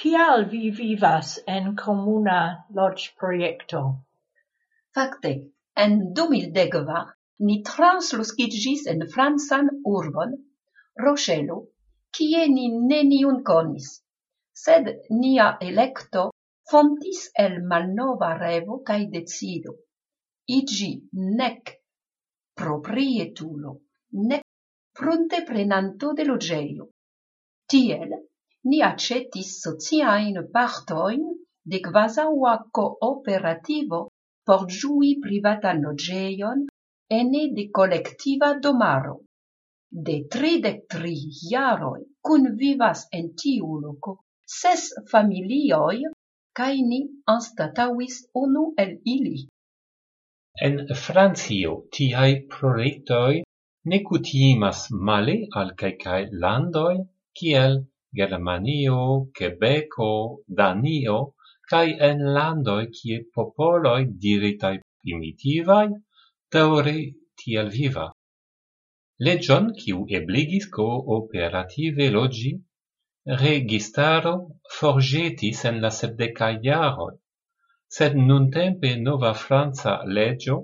Kial vi vivas en comuna komuna loĝprojekto? Fakte, en 2010 ni transloskiĝis en francan urbon, Rochelo, kie ni neniun konis, sed nia electo fontis el malnova revo cae decido, igi nec proprietulo, nec fronte prenanto de logeio. Tiel, Ni accetis sociajn partoin de quasaua cooperativo por giui privatan loĝejon ene de collectiva domaro. De tridec tri iaroi cun vivas en tiu loco ses familioi cae ni anstataŭis unu el ili. En Francio tiai proiectoi ne kutimas male al kelkaj landoi kiel Germanio, Quebeco, Danio, cae en landoi cie popoloi diritai primitivai, teore tiel viva. Legion, kiu ebligis cooperative logi, registaro forgetis en la sepdekaj jaroj, sed nuntempe nova Franza legio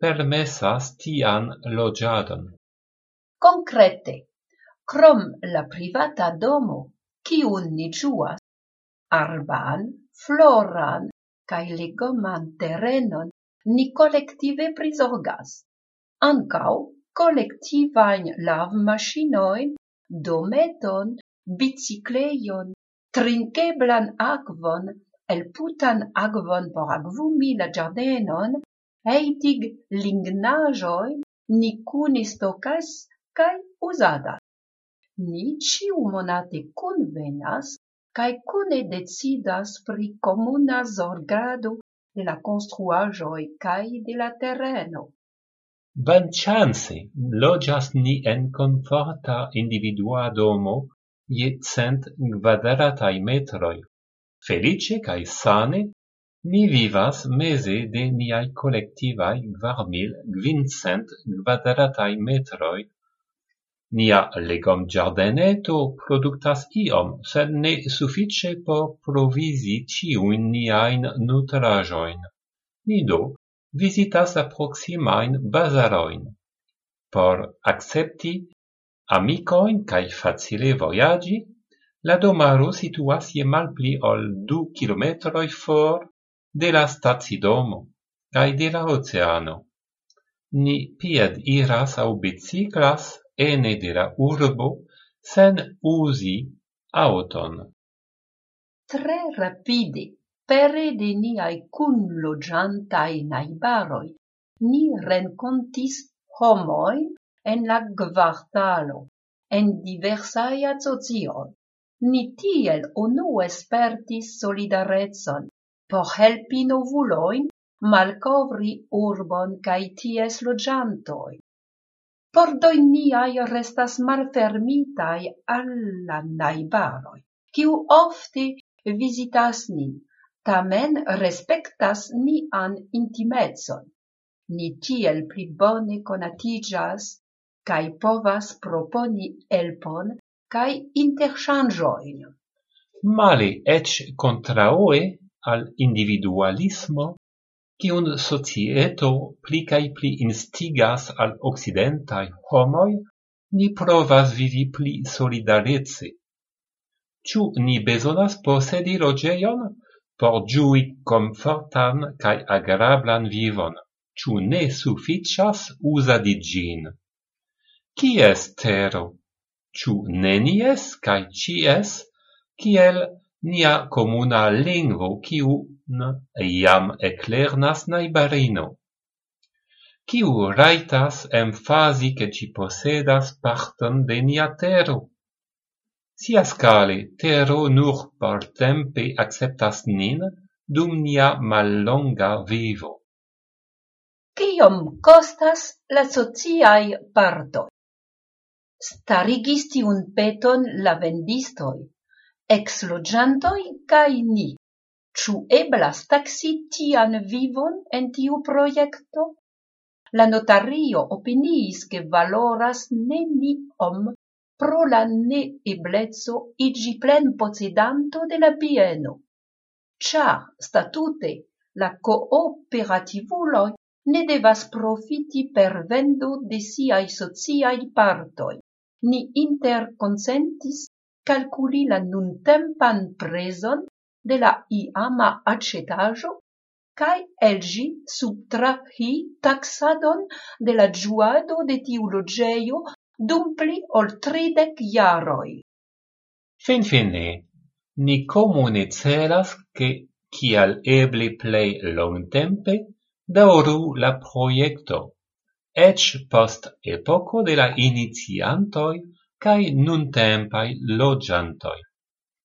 permessas tian logiadon. Concrete, crom la privata domo, kiun ni juas, arban, floran cae legoman terrenon ni collective prisorgas. Ancau, collectivain lav machinoin, dometon, bicicleion, biciklejon, aquon, el putan aquon por agvumi la giardenon, heitig lignajoin, ni cunis tocas, cae usadas. Ni ĉiumonate convenas cae kune decidas pri comuna zorgado de la construajoi cae de la terreno. tereno. chance, logias ni en conforta individua domo je cent quadratai metroi. Felice cae sane ni vivas mese de niai collectivai kvar mil kvincent kvadrataj metroj Nia legom giardeneto productas iom, sed ne suffice por provisi ciuin niain nutrajoin. Ni do vizitas la proksimajn. Por accepti amicoin cae facile voyagi, la domaro situas je malpli ol du kilometroi for de la stazidomo cae de la oceano. Ni pied iras au biciclas ene de la urbo sen usi auton. Tre rapide, pere de niai cunlogiantai naibaroi, ni rencontis homoi en la gvartalo, en diversai azozioi. Ni tiel unu espertis solidarezon por helpi novuloin malcovri urbon cae ties logiantoi pordoi niai restas malfermitai alla naibaroi, kiu ofte vizitas nin, tamen respectas nian intimezon. Ni tiel pli bone conatigas, cae povas proponi elpon cae interŝanĝojn. Male eĉ kontraŭe al individualismo kiun societo pli kaj pli instigas al okcidentaj homoj, ni provas vivi pli solidarece. Ĉu ni bezonas posedi loĝejon por ĝui komfortan kaj agrablan vivon? Ĉu ne sufiĉas uzadi ĝin? Kies tero? Ĉu nenies kaj ĉies, kiel nia comuna lingvo, kiun iam eclernas naibarino. kiu raitas emfasi che ci posedas parton de nia tero. Siaskale, tero nur portempe acceptas nin dum nia mallonga vivo. Kiom costas la sociai partoi? Starigisti un peton la vendistoi? eksloĝantoj cae ni, ĉu eblas taxi tian vivon en tiu projekto? La notario opiniis, ke valoras neniom pro la ne eblezzo igi plen plenposedanto de la bieno, ĉar statute la cooperativuloi ne devas profiti per vendo de siaj sociaj partoj. Ni interconsentis calculi la nuntempan preson de la iama aĉetaĵo cae elgi subtrahi taxadon de la giuado de tiu logeio dum pli ol tridek Fin fine, ni comune celas che cial eble plej longtempe dauru la proiecto, ec post epoco de la iniciantoj cae nun tempai logiantoi.